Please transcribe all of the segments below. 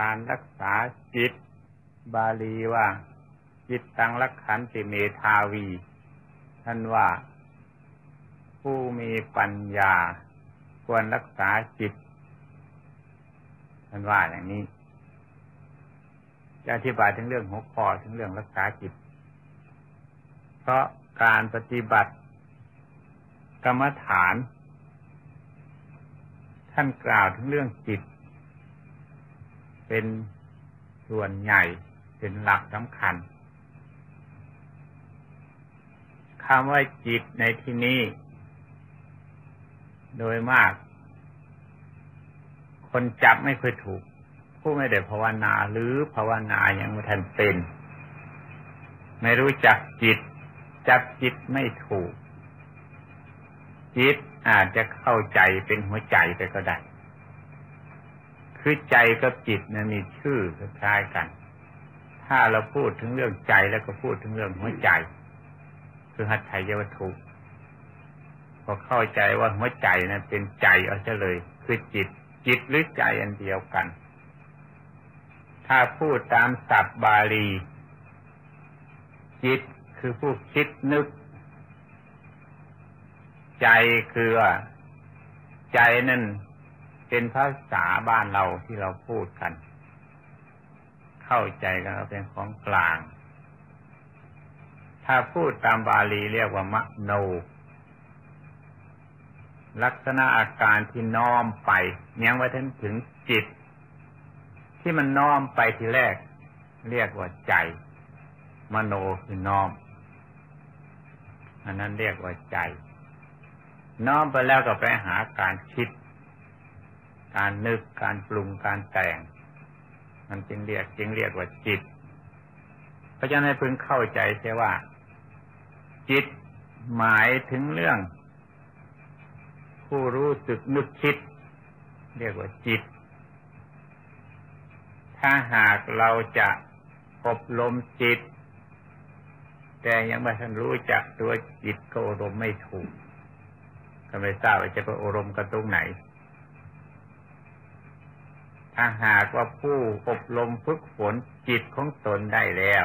การรักษาจิต บาลีว่า จิตตังรักขันติเมทาวี ท่านว่า ผู้มีปัญญา ควรรักษาจิต ท่านว่าอย่างนี้ จะอธิบายถึงเรื่องหัวข้อถึงเรื่องรักษาจิต เพราะการปฏิบัติ กรรมฐาน ท่านกล่าวถึงเรื่องจิต เป็นส่วนใหญ่เป็นหลักสำคัญคำว่าจิตในที่นี้ โดยมาก คนจับไม่เคยถูก ผู้ไม่ได้ภาวนาหรือภาวนาอยังไม่ทันเป็น ไม่รู้จักจิต จับจิตไม่ถูก จิตอาจจะเข้าใจเป็นหัวใจไปก็ได้ คือใจกับจิตนะมีชื่อคล้ายกัน ถ้าเราพูดถึงเรื่องใจแล้วก็พูดถึงเรื่องหัวใจ คือหัตถยวัตถุพอเข้าใจว่าหัวใจนะเป็นใจเอาเฉลย คือจิต จิตหรือใจอันเดียวกัน ถ้าพูดตามศัพท์บาลี จิตคือผู้คิดนึก ใจคือใจนั่น เป็นภาษาบ้านเราที่เราพูดกัน เข้าใจกันเป็นของกลาง ถ้าพูดตามบาลีเรียกว่ามโน ลักษณะอาการที่น้อมไปยังไว้ถึงถึงจิต ที่มันน้อมไปทีแรก เรียกว่าใจ มโนคือน้อม อันนั้นเรียกว่าใจ น้อมไปแล้วก็ไปหาการคิด การนึกการปรุงการแต่ง มันจึงเรียกจึงเรียกว่าจิต เพราะฉะนั้นพึงเข้าใจใช่ว่า จิตหมายถึงเรื่อง ผู้รู้สึกนึกคิด เรียกว่าจิต ถ้าหากเราจะอบรมจิต แต่ยังไม่ทันรู้จักตัวจิตก็อบรมไม่ถูกก็ไม่ทราบว่าจะไปอบรมกันตรงไหน ถ้าหากว่าผู้อบรมฝึกฝนจิตของตนได้แล้ว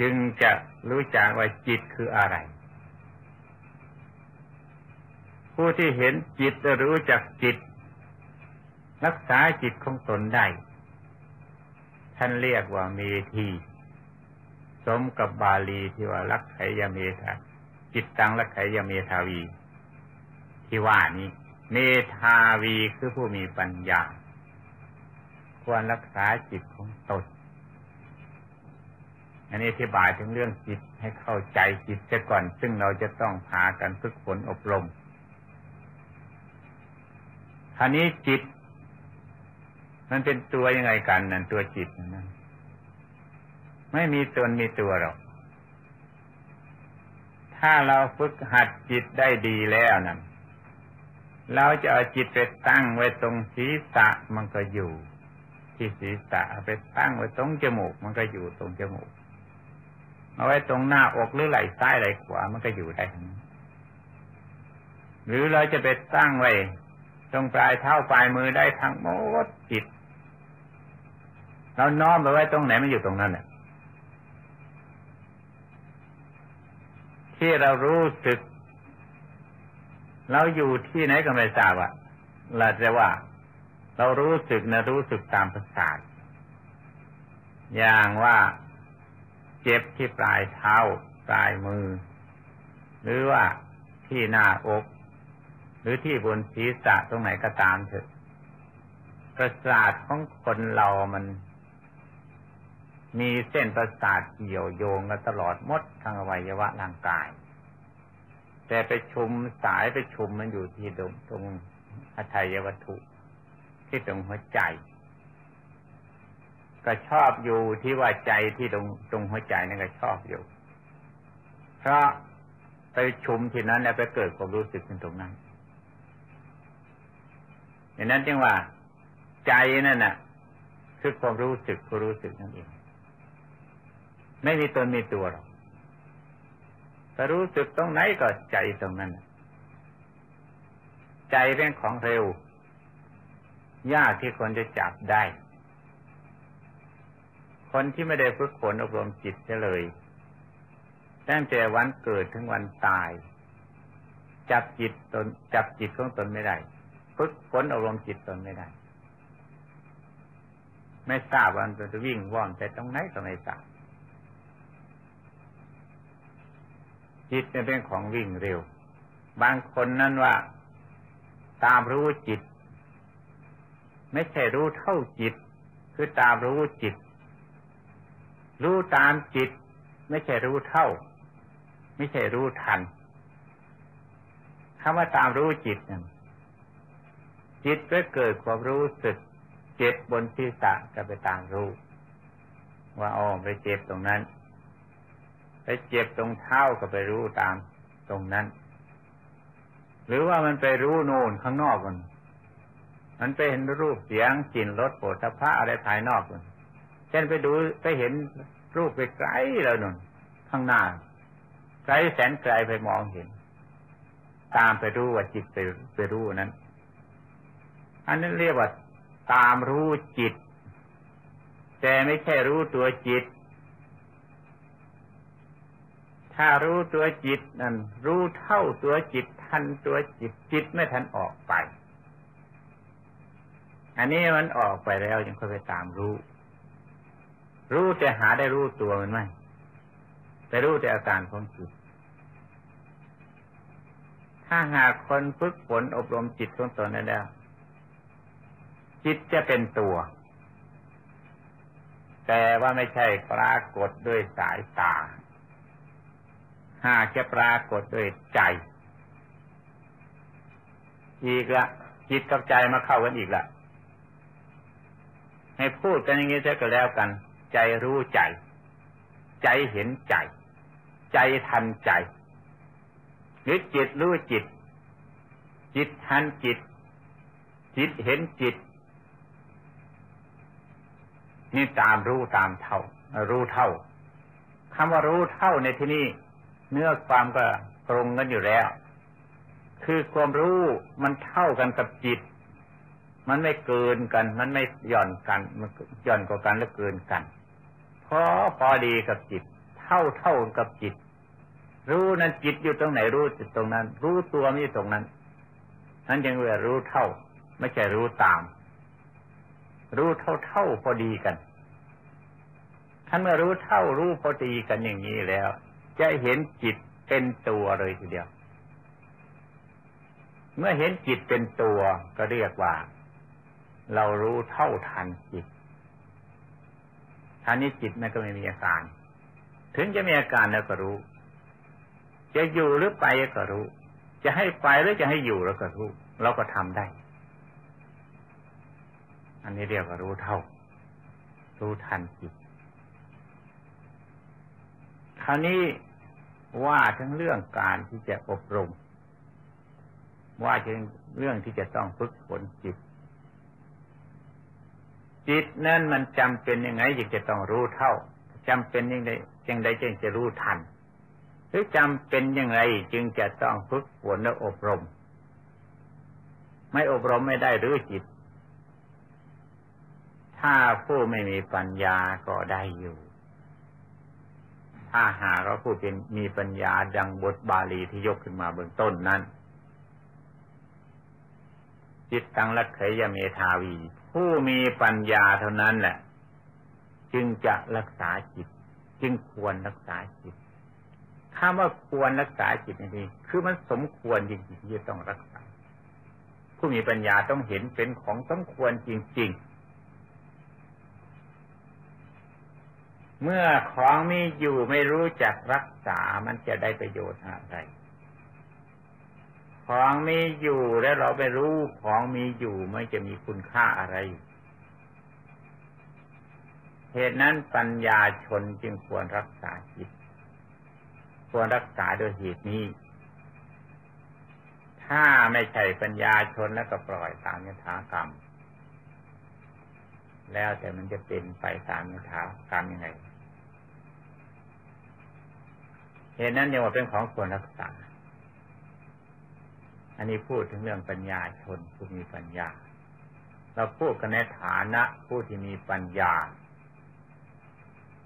จึงจะรู้จักว่าจิตคืออะไร ผู้ที่เห็นจิตจะรู้จักจิต รักษาจิตของตนได้ ท่านเรียกว่าเมธีสมกับบาลีที่ว่ารักไขยเมธาจิตตังรักไขยเมธาวี ที่ว่านี้ เมธาวีคือผู้มีปัญญา ควรรักษาจิตของตนอันนี้อธิบายถึงเรื่องจิตให้เข้าใจจิตเสียก่อน ซึ่งเราจะต้องพากันฝึกฝนอบรมท่านี้จิต มันเป็นตัวยังไงกันนั่นตัวจิตนั่นไม่มีตนมีตัวหรอก ถ้าเราฝึกหัดจิตได้ดีแล้วนั่น เราจะเอาจิตไปตั้งไว้ตรงศีรษะมันก็อยู่ ที่ศีรษะไปตั้งไว้ตรงจมูก มันก็อยู่ตรงจมูกเอาไว้ตรงหน้าอกหรือไหล่ซ้ายไหล่ขวามันก็อยู่ได้หรือเราจะไปตั้งไว้ตรงปลายเท้าปลายมือได้ทั้งหมดจิตเราน้อมไปไว้ตรงไหนมันอยู่ตรงนั้นแหละที่เรารู้สึก เราอยู่ที่ไหนก็ไม่ทราบอะเราจะว่า เรารู้สึกนะรู้สึกตามประสาทอย่างว่าเจ็บที่ปลายเท้า ปลายมือ หรือว่าที่หน้าอก หรือที่บนศีรษะตรงไหนก็ตามเถอะ ประสาทของคนเรามัน มีเส้นประสาทเกี่ยวโยงกันตลอดมดทางอวัยวะร่างกาย แต่ไปชุมสายไปชุมมันอยู่ที่ตรงตรงอัตยวัตถุ ที่ตรงหัวใจ ก็ชอบอยู่ที่ว่าใจที่ตรงตรงหัวใจนั่นก็ชอบอยู่ เพราะไปชุมที่นั้นแล้วไปเกิดความรู้สึกในตรงนั้นอย่างนั้นจึงว่า ใจนั่นน่ะ คือความรู้สึกความรู้สึกนั่นเองไม่มีตนมีตัวหรอก ถ้ารู้สึกตรงไหนก็ใจตรงนั้น ใจเป็นของเร็ว ยากที่คนจะจับได้ คนที่ไม่ได้ฝึกฝนอบรมจิตเลยตั้งแต่วันเกิดถึงวันตาย จับจิตตน จับจิตของตนไม่ได้ฝึกฝนอบรมจิตตนไม่ได้ ไม่ทราบวันจะวิ่งว่อนไปตรงไหนก็ไม่ทราบ จิตเป็นของวิ่งเร็ว บางคนนั้นว่า ตามรู้จิต ไม่ใช่รู้เท่าจิต คือตามรู้จิต รู้ตามจิต ไม่ใช่รู้เท่า ไม่ใช่รู้ทันคำว่าตามรู้จิตนั้นจิตก็เกิดความรู้สึกเจ็บบนศีรษะก็ไปตามรู้ ว่าอ๋อไปเจ็บตรงนั้น ไปเจ็บตรงเท้าก็ไปรู้ตามตรงนั้น หรือว่ามันไปรู้โน่นข้างนอกมันมันไปเห็นรูปเสียงกลิ่นรสโผฏฐะอะไรภายนอกมันเช่นไปดูไปเห็นรูปไปไกลแล้วนนข้างหน้าไกลแสนไกลไปมองเห็น ตามไปรู้ว่าจิตไปไปรู้นั้น อันนั้นเรียกว่าตามรู้จิต แต่ไม่ใช่รู้ตัวจิต ถ้ารู้ตัวจิตนั่นรู้เท่าตัวจิตทันตัวจิตจิตไม่ทันออกไป อันนี้มันออกไปแล้วยังค่อยไปตามรู้ รู้แต่หาได้รู้ตัวมันไหมแต่รู้แต่อาการของจิต ถ้าหากคนฝึกฝนอบรมจิตของตนได้แล้ว จิตจะเป็นตัว แต่ว่าไม่ใช่ปรากฏด้วยสายตา หากจะปรากฏโดยใจ อีกละจิตกับใจมาเข้ากันอีกละให้พูดกันอย่างนี้จะก็แล้วกัน ใจรู้ใจ ใจเห็นใจ ใจทันใจหรือจิตรู้จิต จิตทันจิต จิตเห็นจิต นี่ตามรู้ตามเท่า รู้เท่าคำว่ารู้เท่าในที่นี้ เนื้อความก็ตรงกันอยู่แล้ว คือความรู้มันเท่ากันกับจิต มันไม่เกินกัน มันไม่หย่อนกันมันหย่อนกว่ากันหรือเกินกันพอพอดีกับจิต เท่าเท่ากับจิต รู้นั้นจิตอยู่ตรงไหนรู้จิตตรงนั้น รู้ตัวมีตรงนั้นนั้นยังเรียกรู้เท่า ไม่ใช่รู้ตาม รู้เท่าเท่าพอดีกันท่านเมื่อรู้เท่ารู้พอดีกันอย่างนี้แล้ว จะเห็นจิตเป็นตัวเลยทีเดียว เมื่อเห็นจิตเป็นตัวก็เรียกว่า เรารู้เท่าทันจิตท่านี้จิตมันก็ไม่มีอาการ ถึงจะมีอาการแล้วก็รู้ จะอยู่หรือไปก็รู้ จะให้ไปหรือจะให้อยู่เราก็รู้ เราก็ทำได้ อันนี้เรียกว่ารู้เท่า รู้ทันจิตคราวนี้ ว่าทั้งเรื่องการที่จะอบรม ว่าถึงเรื่องที่จะต้องฝึกฝนจิต จิตนั้นมันจำเป็นยังไงจึงจะต้องรู้เท่าจำเป็นยังไงจึงใดจึงจะรู้ทัน หรือจำเป็นยังไงจึงจะต้องฝึกฝนและอบรม ไม่อบรมไม่ได้หรือจิต ถ้าผู้ไม่มีปัญญาก็ได้อยู่ ถ้าหากเราผู้เป็นมีปัญญาดังบทบาลีที่ยกขึ้นมาเบื้องต้นนั้น จิตตังลักเขยเมธาวี ผู้มีปัญญาเท่านั้นแหละ จึงจะรักษาจิต จึงควรรักษาจิตถ้าว่าควรรักษาจิตนี่คือมันสมควรจริงๆที่จะต้องรักษา ผู้มีปัญญาต้องเห็นเป็นของสมควรจริง ๆ เมื่อของมีอยู่ไม่รู้จักรักษา มันจะได้ประโยชน์อะไร ของมีอยู่แล้วเราไม่รู้ของมีอยู่ไม่จะมีคุณค่าอะไร เหตุนั้นปัญญาชนจึงควรรักษาจิต ควรรักษาโดยเหตุนี้ ถ้าไม่ใช่ปัญญาชนแล้วก็ปล่อยตามยถากรรมแล้วแต่มันจะเป็นไปตามยถากรรมยังไง เหตุนั้นเรียกว่าเป็นของควรรักษา อันนี้พูดถึงเรื่องปัญญาชนผู้มีปัญญา เราพูดกันในฐานะผู้ที่มีปัญญา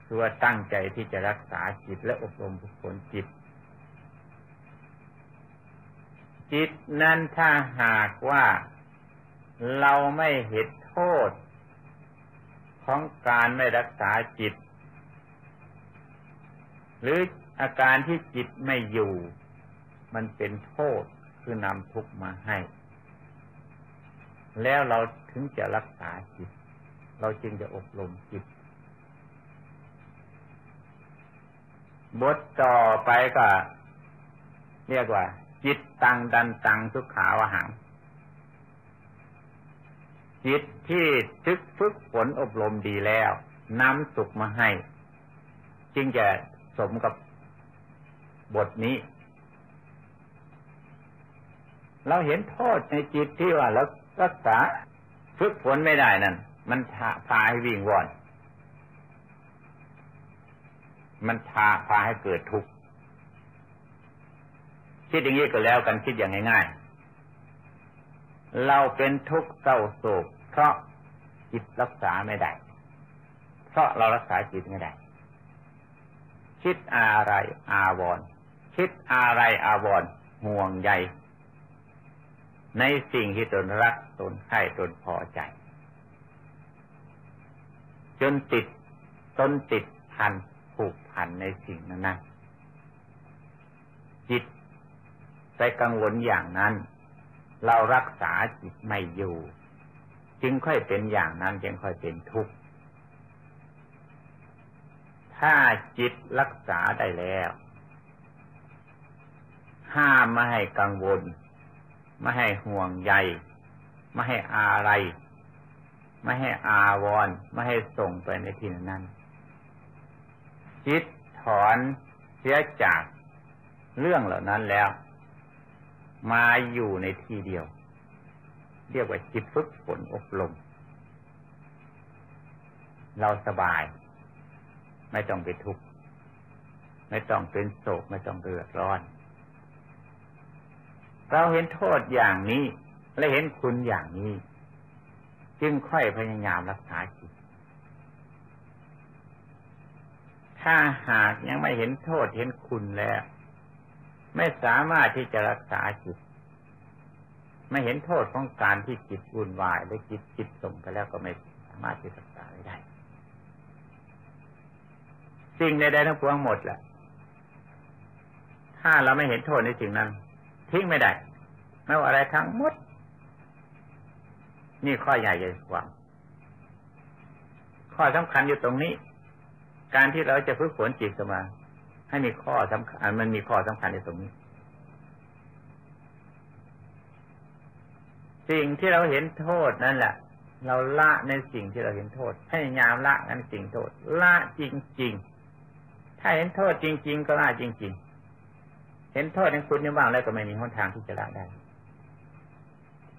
คือว่าตั้งใจที่จะรักษาจิตและอบรมผลจิต จิตนั้นถ้าหากว่าเราไม่เห็นโทษของการไม่รักษาจิต หรือ อาการที่จิตไม่อยู่ มันเป็นโทษคือนำทุกข์มาให้ แล้วเราถึงจะรักษาจิต เราจึงจะอบรมจิต บทต่อไปก็ เรียกว่า จิตตังดันตังทุกขาวหัง จิตที่ทึกฝึกฝนอบรมดีแล้วนำสุขมาให้ จึงจะสมกับ บทนี้ เราเห็นโทษในจิตที่ว่าเรารักษาฝึกฝนไม่ได้นั่น มันพาให้วิ่งวอน มันพาพาให้เกิดทุกข์คิดอย่างนี้ก็แล้วกันคิดอย่างง่ายๆ เราเป็นทุกข์เศร้าโศก เพราะจิตรักษาไม่ได้ เพราะเรารักษาจิตไม่ได้ คิดอะไรอาวร คิดอะไรอาวรห่วงใยในสิ่งที่ตนรักตนใคร่ตนพอใจ จนติดตนติดพันผูกพันในสิ่งนั้นนะจิตไปกังวลอย่างนั้น เรารักษาจิตไม่อยู่ จึงค่อยเป็นอย่างนั้นจึงค่อยเป็นทุกข์ถ้าจิตรักษาได้แล้ว ห้ามไม่ให้กังวล ไม่ให้ห่วงใย ไม่ให้อะไร ไม่ให้อาวร ไม่ให้ส่งไปในที่นั้นจิตถอนเสียจากเรื่องเหล่านั้นแล้ว มาอยู่ในที่เดียว เรียกว่าจิตฝึกฝนอบรมเราสบาย ไม่ต้องไปทุกข์ ไม่ต้องเป็นโศก ไม่ต้องเดือดร้อน เราเห็นโทษอย่างนี้ และเห็นคุณอย่างนี้ จึงค่อยพยายามรักษาจิต ถ้าหากยังไม่เห็นโทษเห็นคุณแล้ว ไม่สามารถที่จะรักษาจิต ไม่เห็นโทษของการที่จิตวุ่นวายและจิตจิตส่งไปแล้วก็ไม่สามารถที่จะรักษาได้ สิ่งใดๆทั้งปวงหมดแหละถ้าเราไม่เห็นโทษในสิ่งนั้น ทิ้งไม่ได้ไม่ว่าอะไรทั้งหมด นี่ข้อใหญ่ใหญ่กว่าข้อสำคัญอยู่ตรงนี้ การที่เราจะฝึกฝนจิตมา ให้มีข้อสำคัญมันมีข้อสำคัญในตรงนี้สิ่งที่เราเห็นโทษนั่นแหละเราละในสิ่งที่เราเห็นโทษพยายามละนั้นสิ่งโทษ ละจริงๆ ถ้าเห็นโทษจริง ๆ ก็ละจริง ๆ เห็นโทษในคุณอยู่บ้างแล้วก็ไม่มีหนทางที่จะละได้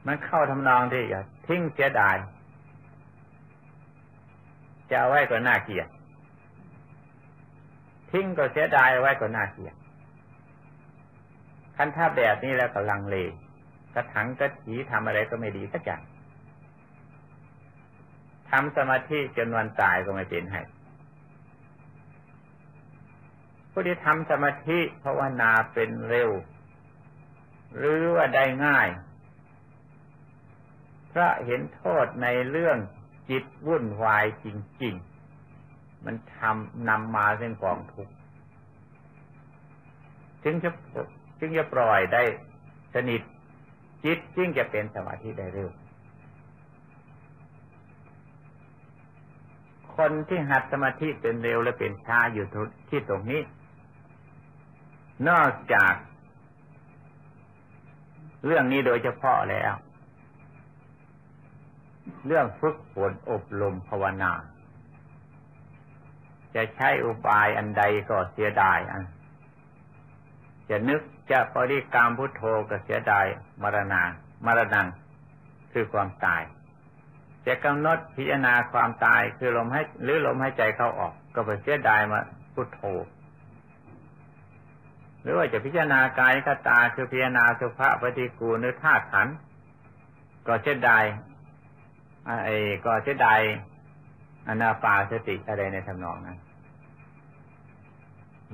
มันเข้าทำนองที่อย่าทิ้งเสียดายจะเอาไว้ก็น่าเกลียดทิ้งก็เสียดายเอาไว้ก็น่าเกลียดคันท่าแบบนี้แล้วก็ลังเลกระถังกระถีทำอะไรก็ไม่ดีสักอย่างทำสมาธิจนวันตายก็ไม่เป็นให้ ผู้ที่ทำสมาธิภาวนาเป็นเร็ว หรือว่าได้ง่าย พระเห็นโทษในเรื่องจิตวุ่นวายจริง ๆ มันทำนำมาซึ่งกองทุกข์จึงจะจึงจะปล่อยได้สนิท จิตจึงจะเป็นสมาธิได้เร็ว คนที่หัดสมาธิเป็นเร็วและเป็นช้าอยู่ที่ตรงนี้ นอกจาก เรื่องนี้โดยเฉพาะแล้ว เรื่องฝึกฝนอบรมภาวนา จะใช้อุบายอันใดก็เสียดายอันจะนึกจะปริกรรมพุทโธก็เสียดายมรณามรณังคือความตาย จะกำหนดพิจารณาความตายคือลมให้หรือลมหายใจเข้าออก ก็เสียดายมาพุทโธ หรือว่าจะพิจารณากายคตาคือพิจารณาสุภาพปฏิกูลหรือธาตุขันก็เช่นใดไอ้ก็เสียดอนาปาสติอะไรในทำนองนั้น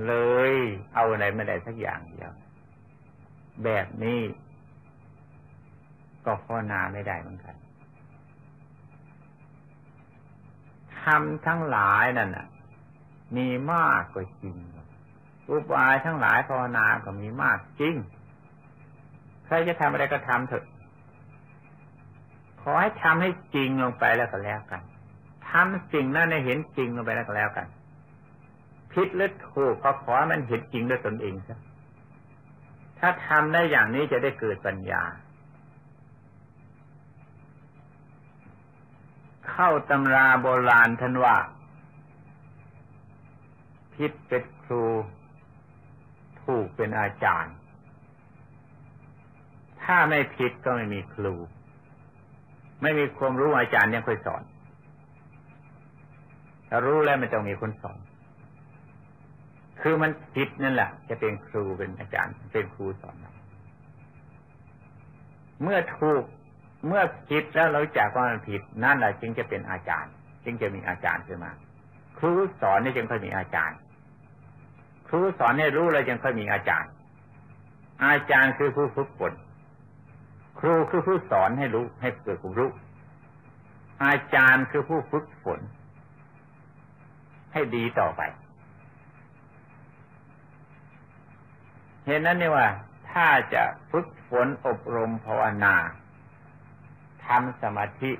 เลยเอาอะไรไม่ได้สักอย่างเดียว แบบนี้ก็ภาวนาไม่ได้เหมือนกันทำทั้งหลายนั่นน่ะ มีมากกว่าจริง อุบายทั้งหลายภาวนาก็มีมากจริง ใครจะทำอะไรก็ทำเถอะ ขอให้ทำให้จริงลงไปแล้วก็แล้วกันทำสิ่งนั้นให้เห็นจริงลงไปแล้วก็แล้วกันผิดหรือถูกก็ขอมันเห็นจริงด้วยตนเองซะถ้าทำได้อย่างนี้จะได้เกิดปัญญา เข้าตำราโบราณท่านว่าผิดเป็นครู ถูกเป็นอาจารย์ ถ้าไม่ผิดก็ไม่มีครู ไม่มีความรู้อาจารย์ยังค่อยสอน ถ้ารู้แล้วมันต้องมีคนสอน คือมันผิดนั่นแหละจะเป็นครูเป็นอาจารย์ เป็นครูสอนเราเมื่อถูกเมื่อผิดแล้วเราจากว่ามันผิดนั่นแหละจึงจะเป็นอาจารย์ จึงจะมีอาจารย์ขึ้นมา ครูสอนนี่จึงค่อยมีอาจารย์ ครูสอนให้รู้แล้วจึงค่อยมีอาจารย์ อาจารย์คือผู้ฝึกฝนครูคือผู้สอนให้รู้ให้เกิดความรู้ อาจารย์คือผู้ฝึกฝน ให้ดีต่อไป เห็นนั้นนี่ว่า ถ้าจะฝึกฝนอบรมภาวนาทำสมาธิ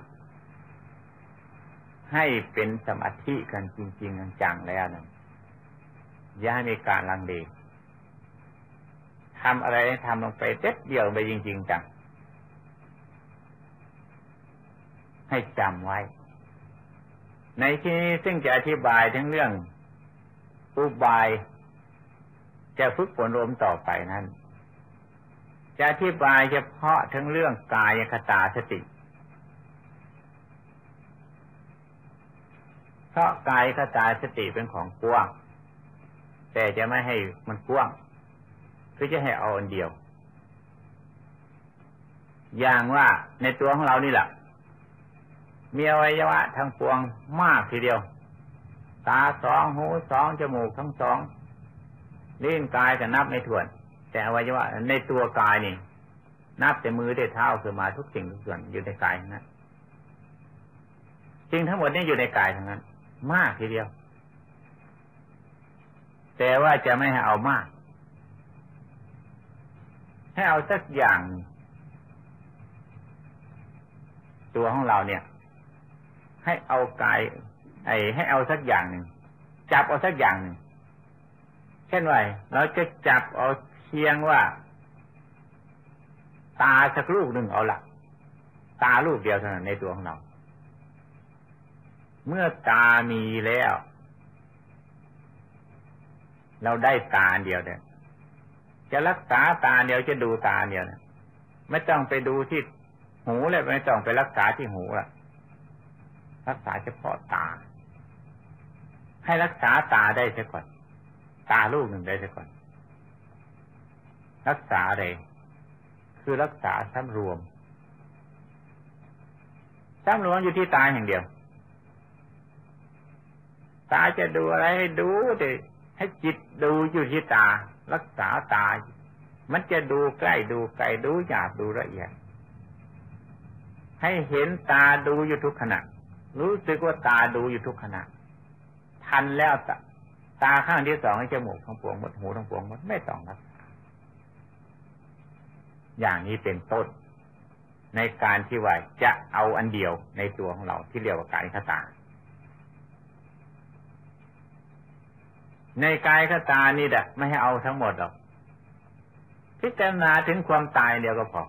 ให้เป็นสมาธิกันจริง ๆ จังๆแล้วนะ ย่ามีการลังเลทำอะไรทำลงไปเด็ดเดียวไปจริง ๆจังให้จำไว้ ในที่นี้ซึ่งจะอธิบายทั้งเรื่อง อุบาย จะฝึกฝนรวมต่อไปนั้น จะอธิบายเฉพาะทั้งเรื่องกายคตาสติ เพราะกายคตาสติเป็นของกว้าง แต่จะไม่ให้มันกว้างคือจะให้เอาอันเดียว อย่างว่าในตัวของเรานี่แหละมีอวัยวะทั้งปวงมากทีเดียว ตาสองหูสองจมูกทั้งสองลิ้นกายก็นับไม่ถ้วน แต่อวัยวะในตัวกายนี่ นับแต่มือได้เท้าคือมาทุกสิ่งทุกส่วนอยู่ในกายนั้นจริงทั้งหมดนี้อยู่ในกายทั้งนั้น มากทีเดียว แต่ว่าจะไม่ให้เอามาก ให้เอาสักอย่าง ตัวของเราเนี่ย ให้เอากาย ไอ้ให้เอาสักอย่างหนึ่งจับเอาสักอย่างหนึ่งเช่นว่าเราจะจับเอาเพียงว่า ตาสักลูกหนึ่งเอาละตาลูกเดียวเท่านั้นในตัวของเรา เมื่อตามีแล้ว เราได้ตาเดียวเนี่ยจะรักษาตาเดียวจะดูตาเดียวเนี่ยไม่ต้องไปดูที่หูเลยไม่ต้องไปรักษาที่หูละรักษาเฉพาะตา ให้รักษาตาได้เสียก่อน ตาลูกหนึ่งได้เสียก่อน รักษาอะไรคือรักษาซ้ำรวมซ้ำรวมอยู่ที่ตาอย่างเดียว ตาจะดูอะไรให้ดูดิ ให้จิตดูอยู่ที่ตา รักษาตา มันจะดูใกล้ดูไกลดูหยาบดูละเอียด ให้เห็นตาดูอยู่ทุกขณะ รู้สึกว่าตาดูอยู่ทุกขณะ ทันแล้วตาตาข้างที่สองให้จมูกทั้งปวงหมดหูทั้งปวงหมดไม่ต้องรักษาอย่างนี้เป็นต้น ในการที่ว่าจะเอาอันเดียวในตัวของเราที่เรียกว่ากายคตา ในกายคตานี่แหละไม่ให้เอาทั้งหมดหรอก พิจารณาถึงความตายเดียวก็พอ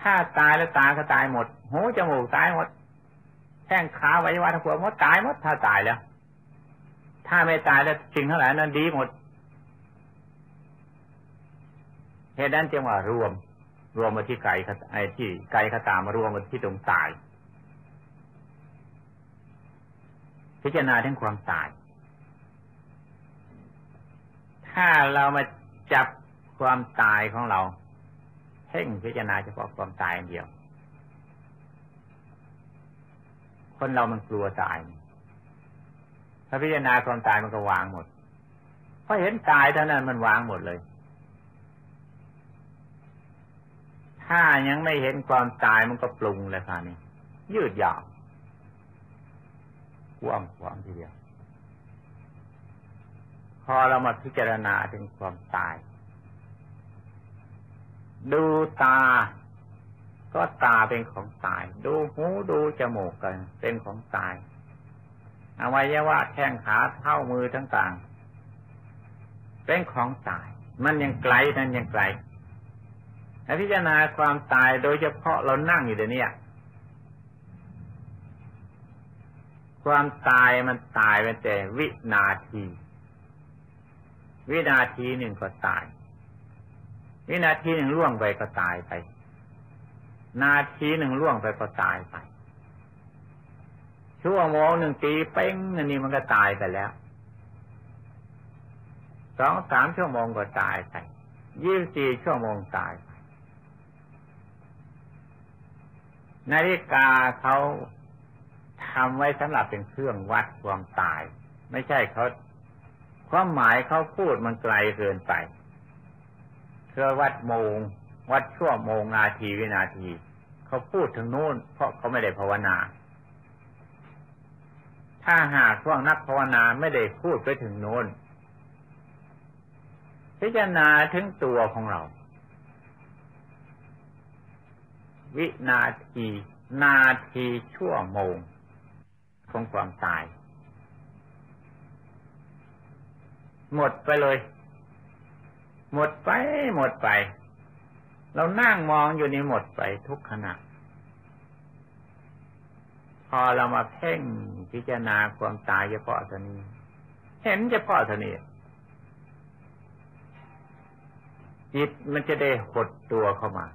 ถ้าตายแล้วตาก็ตายหมด หูจมูกตายหมดแข้งขาไว้ว่าทั้งปวหมดตายหมดถ้าตายแล้ว ถ้าไม่ตายแล้วสิ่งทั้งหลายนั้นดีหมด เหตุนั้นจึงว่ารวม รวมมาที่ไก่ไอ้ที่ไก่ขตามารวมมาที่ตรงตาย พิจารณาถึงความตาย ถ้าเรามาจับความตายของเราเพ่งพิจารณาเฉพาะความตายเดียว คนเรามันกลัวตาย ถ้าพิจารณาความตายมันก็วางหมดพอเห็นตายเท่านั้นมันวางหมดเลย ถ้ายังไม่เห็นความตายมันก็ปรุงเลยค่ะนี่ยืดยาว กว้างขวางทีเดียว พอเรามาพิจารณาถึงความตาย ดูตา ก็ตาเป็นของตาย ดูหูดูจมูกกัน เป็นของตายอวัยวะแข้งขาเท้ามือต่างๆ เป็นของตาย มันยังไกลนั่นยังไกลพิจารณาความตายโดยเฉพาะเรานั่งอยู่เดี๋ยวนี้ ความตายมันตายไปแต่วินาที วินาทีหนึ่งก็ตาย วินาทีหนึ่งล่วงไปก็ตายไป นาทีหนึ่งล่วงไปก็ตายไป ชั่วโมงหนึ่งปีเป้งอันนี้มันก็ตายไปแล้วสองสามชั่วโมงก็ตายไปยี่สิบสี่ชั่วโมงตายไปนาฬิกาเขา ทำไว้สำหรับเป็นเครื่องวัดความตาย ไม่ใช่เขาความหมายเขาพูดมันไกลเกินไปเพื่อวัดโมง วัดชั่วโมงนาทีวินาที เขาพูดถึงโน้น เพราะเขาไม่ได้ภาวนา ถ้าหากพวกนักภาวนาไม่ได้พูดไปถึงโน้น พิจารณาถึงตัวของเรา วินาที นาทีชั่วโมง ของความตาย หมดไปเลย หมดไป หมดไป เรานั่งมองอยู่นี่หมดไปทุกขณะ พอเรามาเพ่งพิจารณาความตายเฉพาะเท่านี้ เห็นเฉพาะเท่านี้จิตมันจะได้หดตัวเข้ามา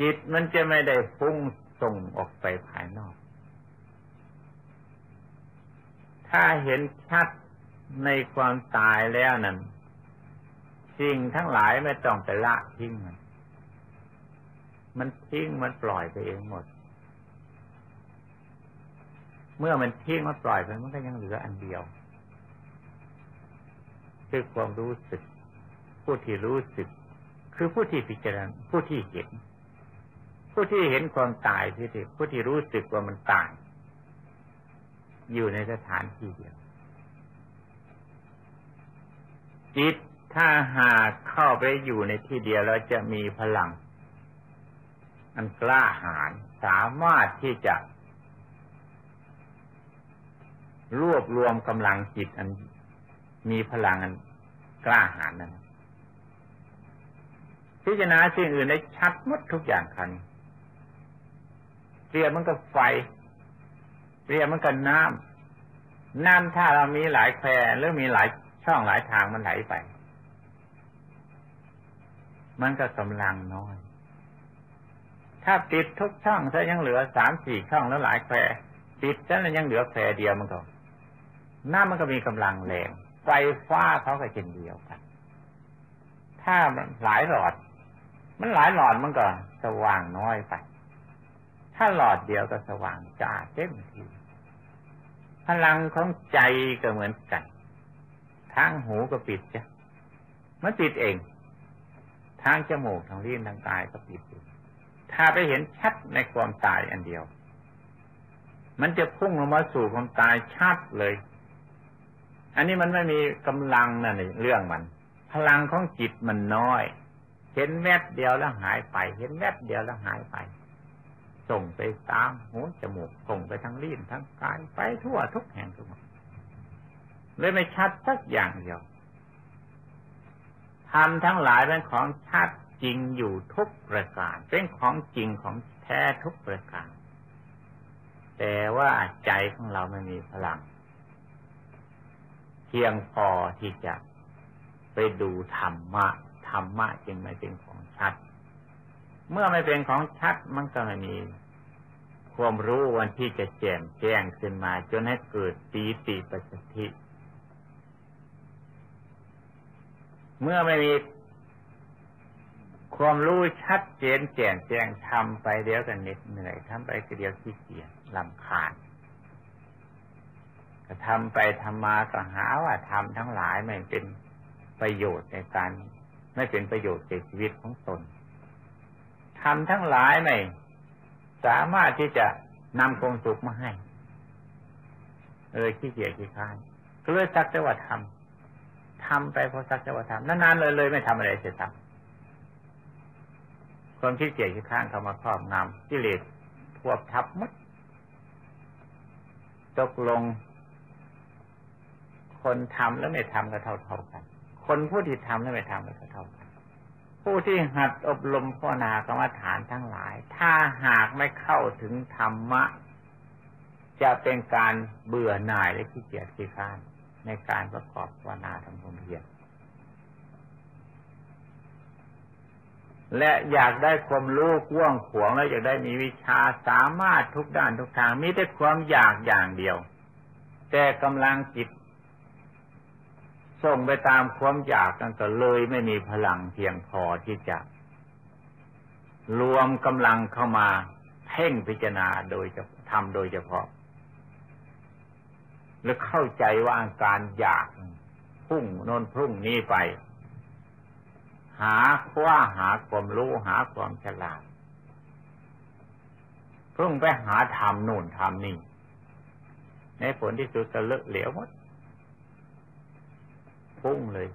จิตมันจะไม่ได้ฟุ้ง ส่งออกไปภายนอก ถ้าเห็นชัดในความตายแล้วนั้นสิ่งทั้งหลายไม่ต้องไปละทิ้งมัน มันทิ้งมันปล่อยไปเองหมด เมื่อมันทิ้งมันปล่อยไปมันก็ยังเหลืออันเดียวคือความรู้สึก ผู้ที่รู้สึก คือผู้ที่พิจารณาผู้ที่เห็น ผู้ที่เห็นความตายที่ผู้ที่รู้สึกว่ามันตาย อยู่ในสถานที่เดียว จิตถ้าหากเข้าไปอยู่ในที่เดียวแล้วจะมีพลัง อันกล้าหาญสามารถที่จะ รวบรวมกำลังจิตอัน มีพลังอันกล้าหาญนั้นพิจารณาสิ่งอื่นได้ชัดหมดทุกอย่างคัน เปรียบมันกับไฟ เปรียบมันกับน้ำน้ำถ้าเรามีหลายแควหรือมีหลายช่องหลายทางมันไหลไป มันก็กำลังน้อย ถ้าปิดทุกช่องถ้ายังเหลือสามสี่ช่องแล้วหลายแควปิดแล้วยังเหลือแควเดียวมันก็น้ำมันก็มีกำลังแรงไฟฟ้าเขาก็เช่นเดียวกัน ถ้าหลายหลอด มันหลายหลอดมันก็สว่างน้อยไป ถ้าหลอดเดียวก็สว่างจ้าเต็มทีพลังของใจก็เหมือนกันทางหูก็ปิดจ้ะมันปิดเอง ทางจมูกทางลิ้นทางกายก็ปิดถ้าไปเห็นชัดในความตายอันเดียว มันจะพุ่งลงมาสู่ความตายชัดเลย อันนี้มันไม่มีกำลังนั่นเรื่องมัน พลังของจิตมันน้อย เห็นแวบเดียวแล้วหายไป เห็นแวบเดียวแล้วหายไป ส่งไปตามหูจมูกส่งไปทั้งลิ้นทั้งกายไปทั่วทุกแห่งทุกเลยไม่ชัดสักอย่างเดียวทำทั้งหลายเป็นของชัดจริงอยู่ทุกประการเป็นของจริงของแท้ทุกประการแต่ว่าใจของเราไม่มีพลัง เพียงพอที่จะไปดูธรรมะธรรมะจึงไม่เป็นของชัด เมื่อไม่เป็นของชัดมันก็ไม่มี ความรู้วันที่จะแจ่มแจ้งขึ้นมาจนให้เกิดปีติปัสสธิ เมื่อไม่มีความรู้ชัดเจนแจ่มแจ้งทำไปเดียวกันเหน็ดเหนื่อยทำไปเดียวขี้เกียจลำคาญก็ทำไปทำมาก็หาว่าทำทั้งหลายไม่เป็นประโยชน์ในการ ไม่เป็นประโยชน์แก่ชีวิตของตนทำทั้งหลายไม่ สามารถที่จะนำความสุขมาให้เออขี้เกียจขี้ค้านก็เลยสักแต่ว่าทำทำไปพอสักแต่ว่าทำนานๆเลยเลยไม่ทำอะไรเสร็จทำความขี้เกียจขี้ค้านเข้ามาครอบงำกิเลสทวบทับมัดตกลง คนทำแล้วไม่ทำก็เท่าเท่ากัน คนผู้ที่ทำแล้วไม่ทำก็เท่าเท่ากัน ผู้ที่หัดอบรมพ่อนากรรมฐานทั้งหลาย ถ้าหากไม่เข้าถึงธรรมะ จะเป็นการเบื่อหน่ายและขี้เกียจขี้ค้านในการประกอบภาวนาทำความเพียรและอยากได้ความรู้กว้างขวางแล้วอยากได้มีวิชาสามารถทุกด้านทุกทางมีแต่ความอยากอย่างเดียว แต่กำลังจิต ส่งไปตามความอยากกันก็เลยไม่มีพลังเพียงพอที่จะ รวมกำลังเข้ามาเพ่งพิจารณาโดยจะทำโดยเฉพาะ และเข้าใจว่าการอยากพุ่งโน้นพุ่งนี้ไป หาคว้าหาความรู้หาความฉลาดพุ่งไปหาทำนู่นทำนี่ในผลที่สุดก็เลอะเหลวหมด พุ่งเลย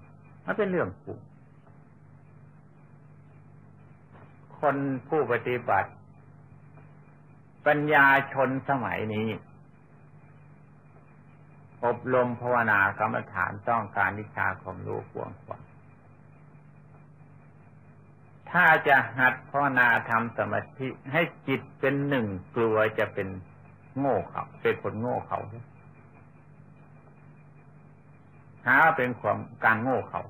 มันเป็นเรื่องพุ่งคนผู้ปฏิบัติ ปัญญาชนสมัยนี้ อบรมภาวนากรรมฐานต้องการวิชาความรู้กว้างขวางถ้าจะหัดภาวนาทำสมาธิให้จิตเป็นหนึ่งกลัวจะเป็นโง่เขาเป็นคนโง่เขา หาเป็นความการโง่เขา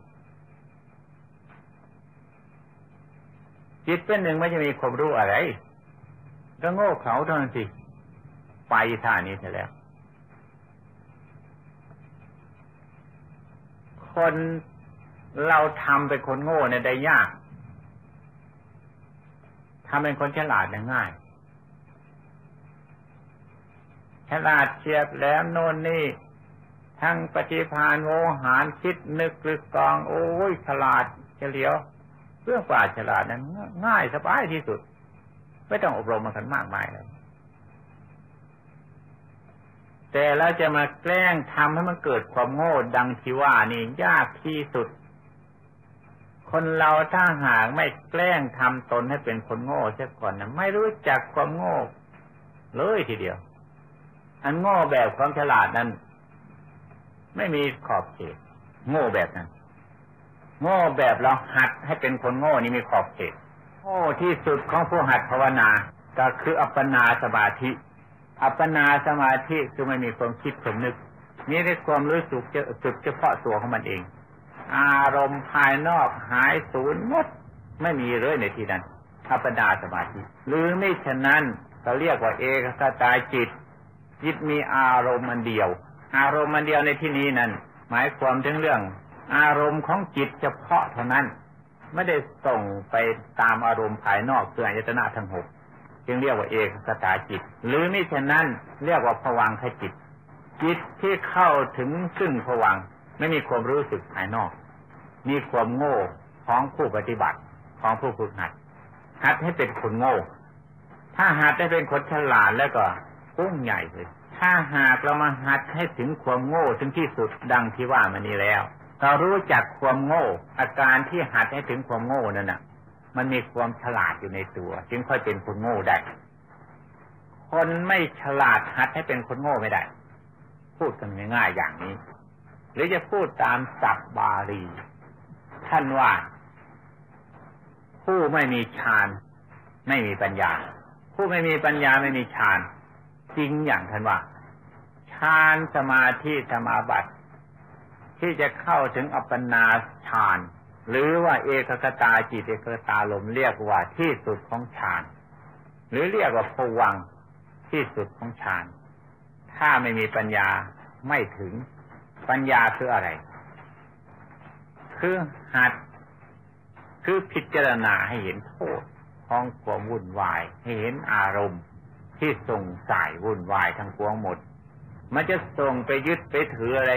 จิตเป็นหนึ่งไม่จะมีความรู้อะไร ก็โง่เขาเท่านั้นสิ ไปท่านี้เสร็จแล้ว คนเราทำเป็นคนโง่เนี่ยได้ยากทำเป็นคนฉลาดเนี่ยง่าย ฉลาดเฉียบแหลมโน่นนี่ ทั้งปฏิพานโวหารคิดนึกกลึกกอง โอ้ยฉลาดเฉลียวเรื่องปราฉลาดนั้นง่ายสบายที่สุด ไม่ต้องอบรมมันกันมากมายเลยแต่เราจะมาแกล้งทำให้มันเกิดความโง่ดังที่ว่านี่ยากที่สุด คนเราถ้าหากไม่แกล้งทำตนให้เป็นคนโง่เสียก่อนนะไม่รู้จักความโง่เลยทีเดียว อันโง่แบบความฉลาดนั้น ไม่มีขอบเขตโง่แบบนั้นโง่แบบเราหัดให้เป็นคนโง่นี่มีขอบเขตโง่ที่สุดของผู้หัดภาวนา ก็คืออัปปนาสมาธิ อัปปนาสมาธิคือไม่มีความคิดสมนึกมีแต่ความรู้สึกจะสุดเฉพาะตัวของมันเอง อารมณ์ภายนอกหายสูญหมดไม่มีเลยในที่นั้นอัปปนาสมาธิ หรือไม่ฉะนั้นเราเรียกว่าเอกสตายจิต จิตมีอารมณ์มันเดียว อารมณ์มันเดียวในที่นี้นั้น หมายความถึงเรื่อง อารมณ์ของจิตเฉพาะเท่านั้น ไม่ได้ส่งไปตามอารมณ์ภายนอกคืออายตนะทั้งหกจึงเรียกว่าเอกสตาจิต หรือมิฉะนั้นเรียกว่าผวังขจิต จิตที่เข้าถึงซึ่งผวังไม่มีความรู้สึกภายนอก มีความโง่ของผู้ปฏิบัติของผู้ฝึกหัด หัดให้เป็นคนโง่ ถ้าหัดได้เป็นคนฉลาดแล้วก็กุ้งใหญ่เลย ถ้าหากเรามาหัดให้ถึงความโง่ถึงที่สุดดังที่ว่ามานี้แล้ว เรารู้จักความโง่ อาการที่หัดให้ถึงความโง่นั่นน่ะ มันมีความฉลาดอยู่ในตัว จึงค่อยเป็นคนโง่ได้ คนไม่ฉลาดหัดให้เป็นคนโง่ไม่ได้ พูดกันง่ายๆอย่างนี้ หรือจะพูดตามศัพท์บาลี ท่านว่า ผู้ไม่มีฌานไม่มีปัญญา ผู้ไม่มีปัญญาไม่มีฌาน จริงอย่างท่านว่าฌานสมาธิสมาบัติ ที่จะเข้าถึงอัปปนาฌานหรือว่าเอกคตาจิตเอกคตาลมเรียกว่าที่สุดของฌานหรือเรียกว่าผวังที่สุดของฌานถ้าไม่มีปัญญาไม่ถึงปัญญาคืออะไร คือหัด คือพิจารณาให้เห็นโทษของความวุ่นวาย ให้เห็นอารมณ์ ที่ส่งสายวุ่นวายทั้งปวงหมด มันจะส่งไปยึดไปถืออะไร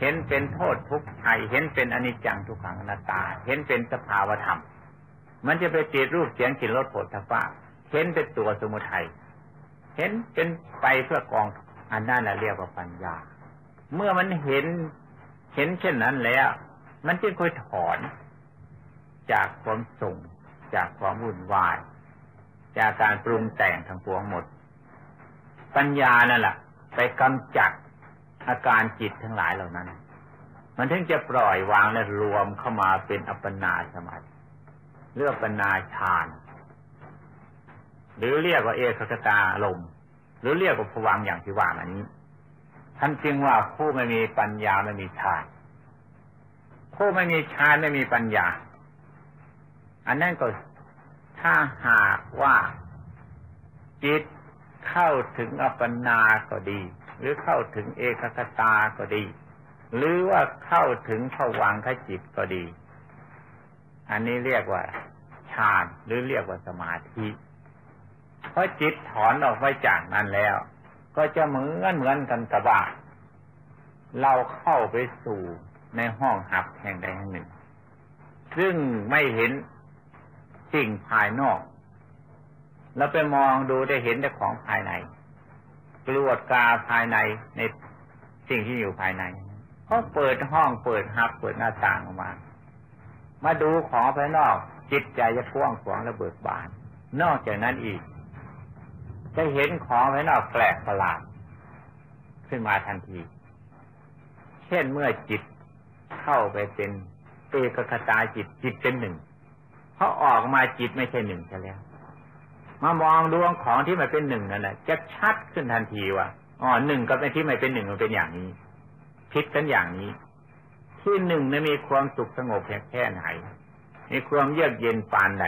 เห็นเป็นโทษทุกข์ภัยเห็นเป็นอนิจจังทุกขังอนัตตา เห็นเป็นสภาวธรรม มันจะไปติดรูปเสียงกลิ่นรสผลทพะเห็นเป็นตัวสมุทัยเห็นเป็นไปเพื่อกองอันนั้นแหละเรียกว่าปัญญา เมื่อมันเห็นเห็นเช่นนั้นแล้ว มันจึงค่อยถอนจากความส่งจากความวุ่นวาย จากการปรุงแต่งทั้งปวงหมด ปัญญานั่นแหละไปกำจัดอาการจิตทั้งหลายเหล่านั้น มันถึงจะปล่อยวางและรวมเข้ามาเป็นอัปปนาสมาธิเรียกปนาฌานหรือเรียกว่าเอกคตาลมหรือเรียกว่าผวังอย่างที่ว่ามานี้ ท่านจึงว่าผู้ไม่มีปัญญาไม่มีฌานผู้ไม่มีฌานไม่มีปัญญา อันนั้นก็ถ้าหากว่าจิต เข้าถึงอัปปนาก็ดี หรือเข้าถึงเอกคตาก็ดี หรือว่าเข้าถึงผวังขจิตก็ดี อันนี้เรียกว่าฌานหรือเรียกว่าสมาธิ เพราะจิตถอนออกไปจากนั้นแล้ว ก็จะเหมือนเหมือนกันกับว่าเราเข้าไปสู่ในห้องหับแห่งใดแห่งหนึ่ง ซึ่งไม่เห็นสิ่งภายนอก เราไปมองดูได้เห็นแต่ของภายในกลวดกาภายในในสิ่งที่อยู่ภายในก็เปิดห้องเปิดฮับเปิดหน้าต่างออกมา มาดูของภายนอก จิตใจจะกว้างขวางและเบิกบาน นอกจากนั้นอีก จะเห็นของภายนอกแปลกประหลาด ขึ้นมาทันที เช่นเมื่อจิตเข้าไปเป็นเอกคตาจิตจิตเป็นหนึ่งเพราะออกมาจิตไม่ใช่หนึ่งใช่แล้ว มามองดวงของที่มันเป็นหนึ่งนั่นแหละจะชัดขึ้นทันทีว่าอ๋อหนึ่งกับไอ้ที่ไม่เป็นหนึ่งมันเป็นอย่างนี้พิดกันอย่างนี้ ที่หนึ่งนั้นมีความสุขสงบแค่ไหนมีความเยือกเย็นปานใด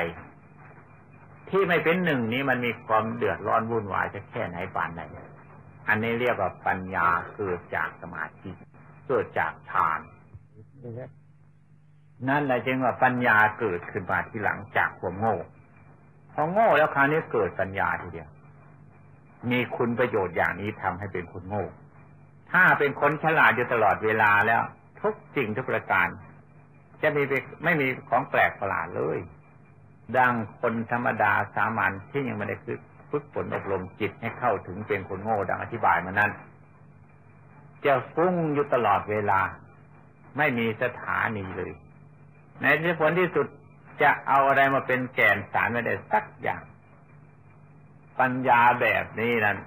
ที่ไม่เป็นหนึ่งนี้มันมีความเดือดร้อนวุ่นวายจะแค่ไหนปานใดอันนี้เรียกว่าปัญญาเกิดจากสมาธิเกิดจากฌานนั่นแหละจึงว่าปัญญาเกิดขึ้นมาที่หลังจากความโง่ อโง่แล้วคราวนี้เกิดปัญญาทีเดียว มีคุณประโยชน์อย่างนี้ทำให้เป็นคนโง่ ถ้าเป็นคนฉลาดอยู่ตลอดเวลาแล้ว ทุกสิ่งทุกประการ จะมีไม่มีของแปลกประหลาดเลย ดังคนธรรมดาสามัญที่ยังไม่ได้ฝึกฝึกฝนอบรมจิตให้เข้าถึงเป็นคนโง่ดังอธิบายมานั้น จะฟุ้งอยู่ตลอดเวลา ไม่มีสถานีเลย ในที่ผลที่สุด จะเอาอะไรมาเป็นแก่นสารไม่ได้สักอย่าง ปัญญาแบบนี้นั้น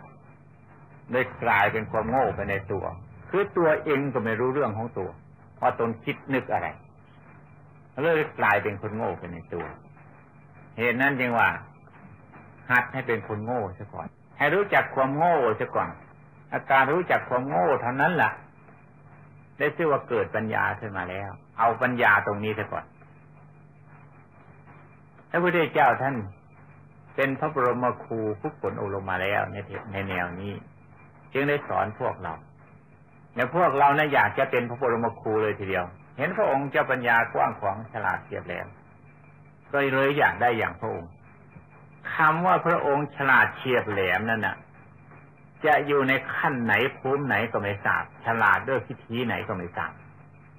ได้กลายเป็นความโง่ไปในตัว คือตัวเองก็ไม่รู้เรื่องของตัว ว่าตนคิดนึกอะไรเลยกลายเป็นคนโง่ไปในตัว เหตุนั้นจึงว่า หัดให้เป็นคนโง่ซะก่อน ให้รู้จักความโง่ซะก่อน อาการรู้จักความโง่เท่านั้นแหละได้ชื่อว่าเกิดปัญญาขึ้นมาแล้ว เอาปัญญาตรงนี้ซะก่อน พระพุทธเจ้าท่าน เป็นพระบรมครูผู้ฝนอบรมมาแล้วในในแนวนี้ จึงได้สอนพวกเราเนี่พวกเรานะอยากจะเป็นพระบรมครูเลยทีเดียว เห็นพระองค์เจ้าปัญญากว้างขวางฉลาดเฉียบแหลมก็เลยอยากได้อย่างพระองค์คำว่าพระองค์ฉลาดเฉียบแหลมนั่นน่ะ จะอยู่ในขั้นไหนภูมิไหนก็ไม่ทราบฉลาดด้วยพิธีไหนก็ไม่ทราบ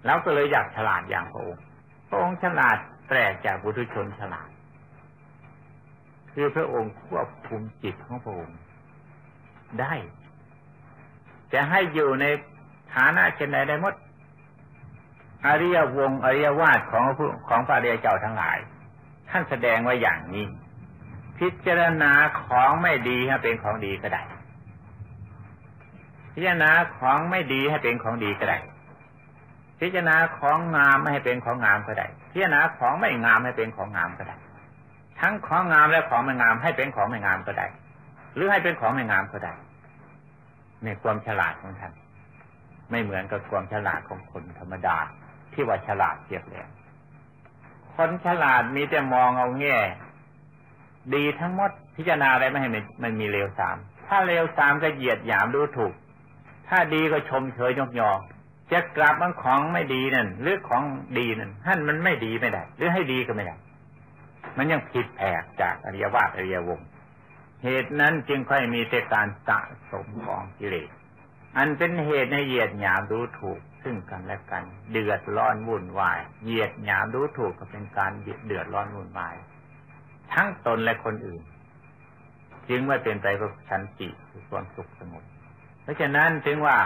แล้วก็เลยอยากฉลาดอย่างพระองค์ พระองค์ฉลาดแปลกจากบุตุชนฉลาด คือพระองค์ควบคุมจิตของพระองค์ได้ จะให้อยู่ในฐานะเช่นใดได้หมดอริยวงอริยวาสของของพระเดียเจ้าทั้งหลาย ท่านแสดงไว้อย่างนี้ พิจารณาของไม่ดีให้เป็นของดีก็ได้ พิจารณาของไม่ดีให้เป็นของดีก็ได้ พิจารณาของงามไม่ให้เป็นของงามก็ได้ พิจารณาของไม่งามให้เป็นของงามก็ได้ ทั้งของงามและของไม่งามให้เป็นของไม่งามก็ได้ หรือให้เป็นของไม่งามก็ได้ ในความฉลาดของท่านไม่เหมือนกับความฉลาดของคนธรรมดาที่ว่าฉลาดเทียบแล้วคนฉลาดมีแต่มองเอาแง่ ดีทั้งหมดพิจารณาอะไรไม่ให้มันมีเลวสาม ถ้าเลวสามก็เหยียดหยามดูถูก ถ้าดีก็ชมเชยยกยอจะกลับมันของไม่ดีนั่นหรือของดีนั่นท่านมันไม่ดีไม่ได้ หรือให้ดีก็ไม่ได้ มันยังผิดแผกจากอริยวาสอริยวงศ์เหตุนั้นจึงค่อยมีแต่การสะสมของกิเลสอันเป็นเหตุในเหยียดหยามดูถูกซึ่งกันและกัน เดือดร้อนวุ่นวายเหยียดหยามดูถูกก็เป็นการเดือดร้อนวุ่นวาย ทั้งตนและคนอื่น จึงไม่เป็นไปเพื่อชันติคือความสุขสงบเพราะฉะนั้นจึงว่า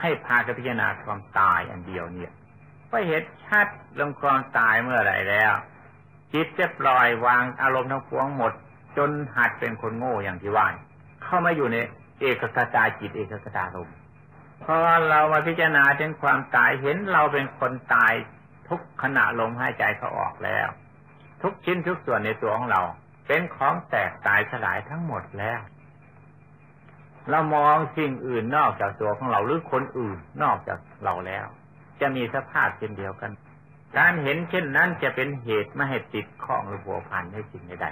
ให้พากพิจารณาความตายอันเดียวเนี่ยก็เห็นชัดลงความตายเมื่อไหร่แล้ว จิตจะปล่อยวางอารมณ์ทั้งปวงหมด จนหัดเป็นคนโง่อย่างที่ว่าเข้ามาอยู่ในเอกคตาจิตเอกคตาลมพอเรามาพิจารณาถึงความตายเห็นเราเป็นคนตายทุกขณะลมหายใจเขาออกแล้ว ทุกชิ้นทุกส่วนในตัวของเรา เป็นของแตกตายสลายทั้งหมดแล้ว เรามองสิ่งอื่นนอกจากตัวของเราหรือคนอื่นนอกจากเราแล้ว จะมีสภาพเช่นเดียวกัน การเห็นเช่นนั้นจะเป็นเหตุไม่ให้ติดข้องหรือผัวพันในสิ่งใด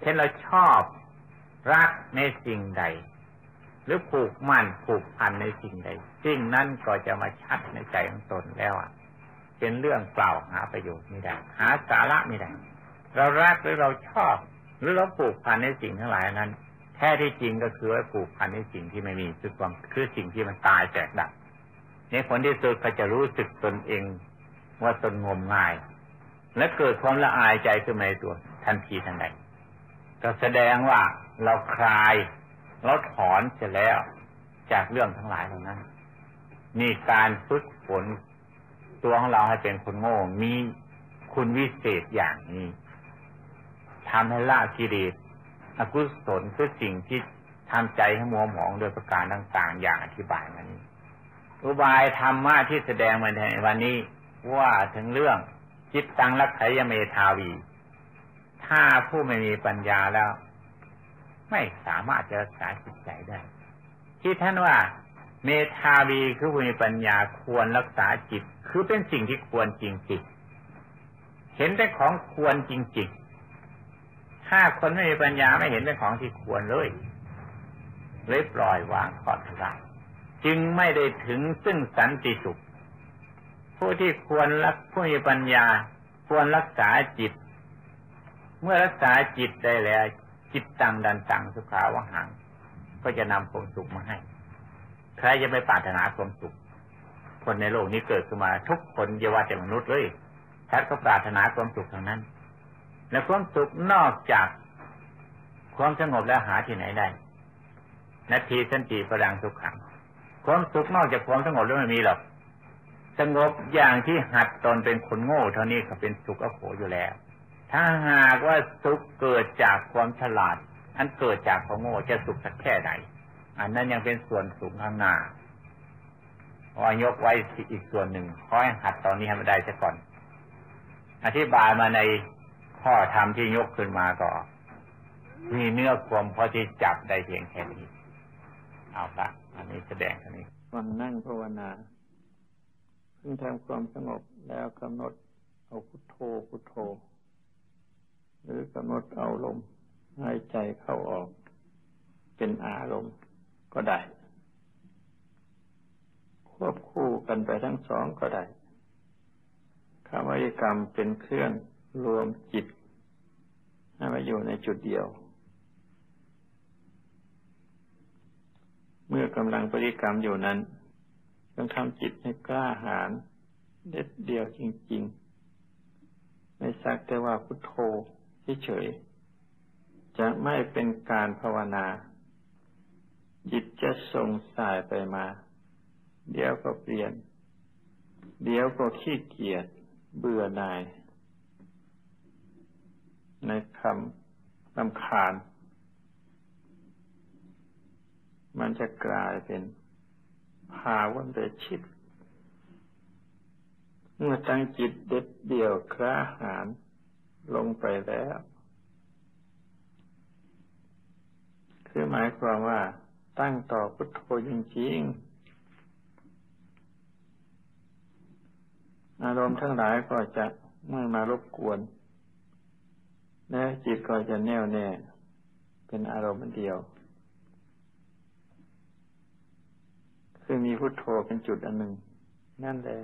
เช่นเราชอบรักในสิ่งใด หรือผูกมั่นผูกพันในสิ่งใด สิ่งนั้นก็จะมาชัดในใจของตนแล้วอะ เป็นเรื่องเปล่าหาประโยชน์ไม่ได้ หาสาระไม่ได้ เรารักหรือเราชอบ หรือเราผูกพันในสิ่งทั้งหลายนั้น แท้ที่จริงก็คือว่าผูกพันในสิ่งที่ไม่มีคือความคือสิ่งที่มันตายแตกดับในผลที่สุดก็จะรู้สึกตนเอง ว่าตนงมงาย และเกิดความละอายใจขึ้นมาในตัว ทันทีทันใดก็แสดงว่าเราคลายเราถอนเสร็จแล้วจากเรื่องทั้งหลายเหล่านั้นมีการฝึกฝนตัวของเราให้เป็นคนโง่ มีคุณวิเศษอย่างนี้ทำให้ละกิเลสอกุศลคือสิ่งที่ทำใจให้มัวหมองโดยประการต่าง ๆ อย่างอธิบายมานี้ อุบายธรรมะที่แสดงมาในวันนี้ ว่าถึงเรื่องจิตตังรักไขยเมทาวี ถ้าผู้ไม่มีปัญญาแล้ว ไม่สามารถจะรักษาจิตใจได้ ที่ท่านว่า เมธาวีคือผู้มีปัญญาควรรักษาจิต คือเป็นสิ่งที่ควรจริงๆเห็นเป็นของควรจริงๆถ้าคนไม่มีปัญญาไม่เห็นเป็นของที่ควรเลยเลยปล่อยวางขอดละจึงไม่ได้ถึงซึ่งสันติสุข ผู้ที่ควรรักผู้มีปัญญา ควรรักษาจิต เมื่อรักษาจิตได้แล้ว จิตตังดันตังสุขาวหัง ก็จะนำความสุขมาให้ ใครจะไม่ปรารถนาความสุข คนในโลกนี้เกิดขึ้นมา ทุกคนเยาวาแต่มนุษย์เลยท่านก็ปรารถนาความสุขทางนั้น และความสุขนอกจากความสงบแล้วหาที่ไหนได้นาทีสันติพลังสุขขัง ความสุขนอกจากความสงบแล้วไม่มีหรอก สงบอย่างที่หัดตอนเป็นคนโง่เท่านี้ก็เป็นสุขอโขอยู่แล้ว ถ้าหากว่าสุขเกิดจากความฉลาด อันเกิดจากความโง่จะสุขสักแค่ไหน อันนั้นยังเป็นส่วนสูงข้างหน้าพอยกไว้อีกส่วนหนึ่งคอยหัดตอนนี้ให้มันได้ซะก่อน อธิบายมาในข้อธรรมที่ยกขึ้นมาก็มีเนื้อความพอที่จับได้เพียงแค่นี้ เอาละอันนี้แสดงอันนี้วันนั่งภาวนา ทำความสงบแล้วกำหนดเอาพุทโธพุทโธ หรือกำหนดเอาลมหายใจเข้าออก เป็นอารมณ์ก็ได้ ควบคู่กันไปทั้งสองก็ได้คำวิกรรมเป็นเครื่องรวมจิต ให้มาอยู่ในจุดเดียว เมื่อกำลังปริกรรมอยู่นั้น ต้องทำจิตให้กล้าหาญเด็ดเดียวจริง ๆ ไม่สักแต่ว่าพุทโธเฉยๆจะไม่เป็นการภาวนา จิตจะส่งสายไปมา เดี๋ยวก็เปลี่ยน เดี๋ยวก็ขี้เกียจเบื่อหน่าย ในคำลำคาญ มันจะกลายเป็น ภาวันเดชิต เมื่อตั้งจิตเด็ดเดี่ยวคราหานลงไปแล้ว คือหมายความว่า ตั้งต่อพุทโธจริงๆ อารมณ์ทั้งหลายก็จะไม่มารบกวน และจิตก็จะแน่วแน่ เป็นอารมณ์เดียว คือมีพุทโธเป็นจุดอันหนึ่ง นั่นแหละ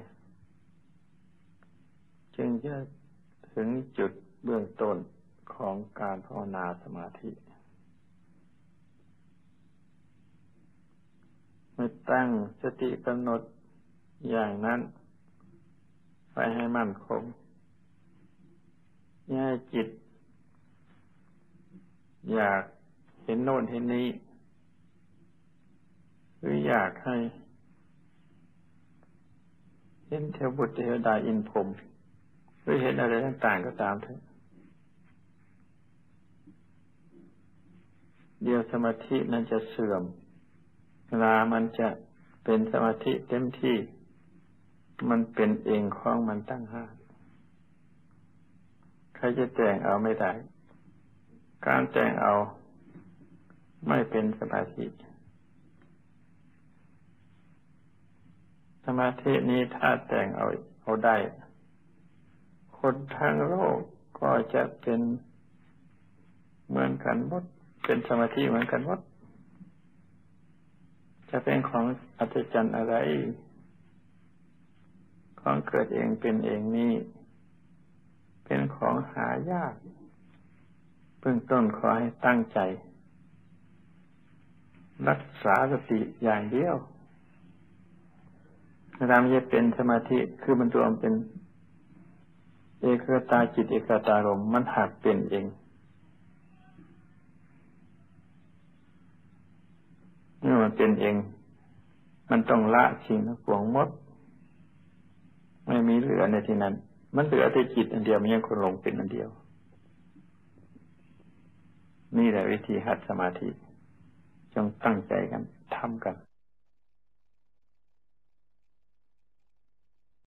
จึงจะถึงจุดเบื้องต้นของการภาวนาสมาธิมื่ตั้งสติกำหนดอย่างนั้นไปให้มั่นคงอย่าจิต อยากเห็นโน่นเห็นนี้ หรืออยากให้เห็นเทวบุตรเทวดาอินพรมหรือเห็นอะไรต่างๆก็ตามเถอะเดียวสมาธินั้นจะเสื่อมเวลามันจะเป็นสมาธิเต็มที่ มันเป็นเองของมันตั้งห้าใครจะแต่งเอาไม่ได้ การแต่งเอาไม่เป็นสมาธิ ส มาธินี้ถ้าแต่งเอาเอาได้ คนทั้งโลกก็จะเป็นเหมือนกันหมดเป็นสมาธิเหมือนกันหมดจะเป็นของอัศจรรย์อะไร ของเกิดเองเป็นเองนี้เป็นของหายากเบื้องต้นขอให้ตั้งใจ รักษาสติอย่างเดียว เวลามันจะเป็นสมาธิคือมันรวมเป็น เอกตาจิตเอกตารมมันหักเป็นเองเมื่อมันเป็นเอง มันต้องละสิ่งทั้งปวงหมด ไม่มีเหลือในที่นั้น มันเหลือแต่จิตอันเดียวมันยังคนลงเป็นอันเดียว นี่แหละวิธีหัดสมาธิ จงตั้งใจกันทำกัน